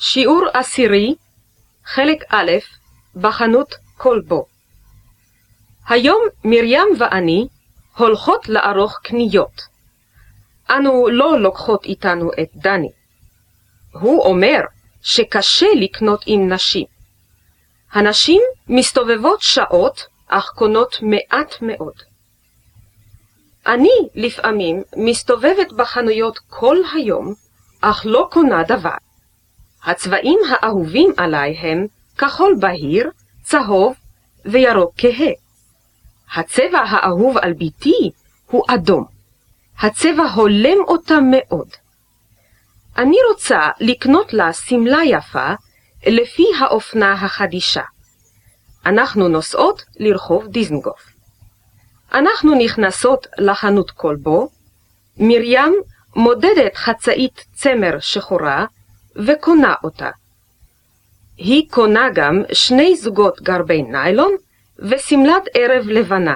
שיעור עשירי, חלק א', בחנות כלבו. היום מרים ואני הולכות לערוך קניות. אנו לא לוקחות איתנו את דני. הוא אומר שקשה לקנות עם נשים. הנשים מסתובבות שעות, אך קונות מעט מאוד. אני לפעמים מסתובבת בחנויות כל היום, אך לא קונה דבר. הצבעים האהובים עליי הם כחול בהיר, צהוב וירוק כהה. הצבע האהוב על בתי הוא אדום. הצבע הולם אותה מאוד. אני רוצה לקנות לה שמלה יפה לפי האופנה החדישה. אנחנו נוסעות לרחוב דיזנגוף. אנחנו נכנסות לחנות כלבו, מרים מודדת חצאית צמר שחורה וקונה אותה. היא קונה גם שני זוגות גרבי ניילון ושמלת ערב לבנה.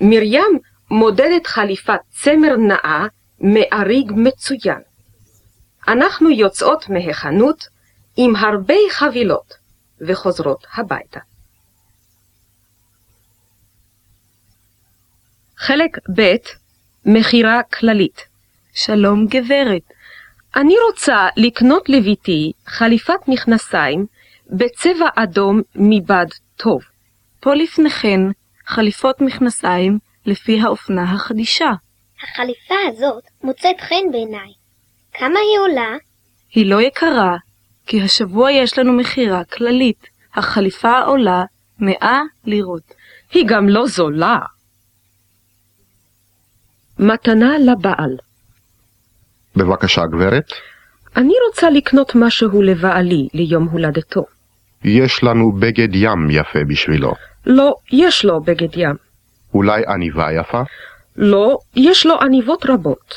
מרים מודדת חליפת צמר נאה מאריג מצוין. אנחנו יוצאות מהחנות עם הרבה חבילות וחוזרות הביתה. חלק ב' מכירה כללית שלום גברת, אני רוצה לקנות לביתי חליפת מכנסיים בצבע אדום מבד טוב. פה לפניכן חליפות מכנסיים לפי האופנה החדישה. החליפה הזאת מוצאת חן בעיניי. כמה היא עולה? היא לא יקרה, כי השבוע יש לנו מכירה כללית. החליפה עולה 100 לירות. היא גם לא זולה. מתנה לבעל בבקשה, גברת. אני רוצה לקנות משהו לבעלי ליום הולדתו. יש לנו בגד ים יפה בשבילו. לא, יש לו בגד ים. אולי עניבה יפה? לא, יש לו עניבות רבות.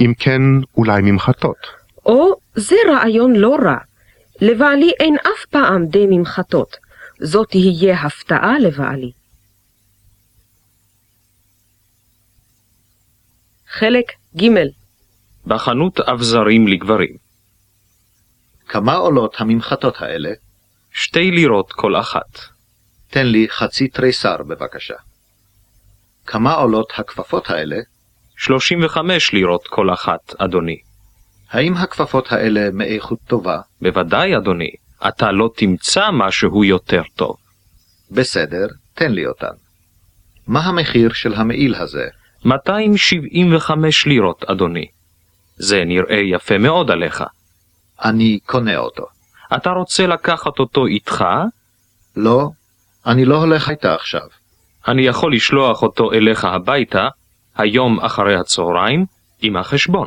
אם כן, אולי ממחטות. או, זה רעיון לא רע. לבעלי אין אף פעם די ממחטות. זאת תהיה הפתעה לבעלי. חלק ג' בחנות אבזרים לגברים. כמה עולות הממחטות האלה? שתי לירות כל אחת. תן לי חצי תריסר בבקשה. כמה עולות הכפפות האלה? 35 לירות כל אחת, אדוני. האם הכפפות האלה מאיכות טובה? בוודאי, אדוני. אתה לא תמצא משהו יותר טוב. בסדר, תן לי אותן. מה המחיר של המעיל הזה? 275 לירות, אדוני. זה נראה יפה מאוד עליך. אני קונה אותו. אתה רוצה לקחת אותו איתך? לא, אני לא הולך איתה עכשיו. אני יכול לשלוח אותו אליך הביתה, היום אחרי הצהריים, עם החשבון.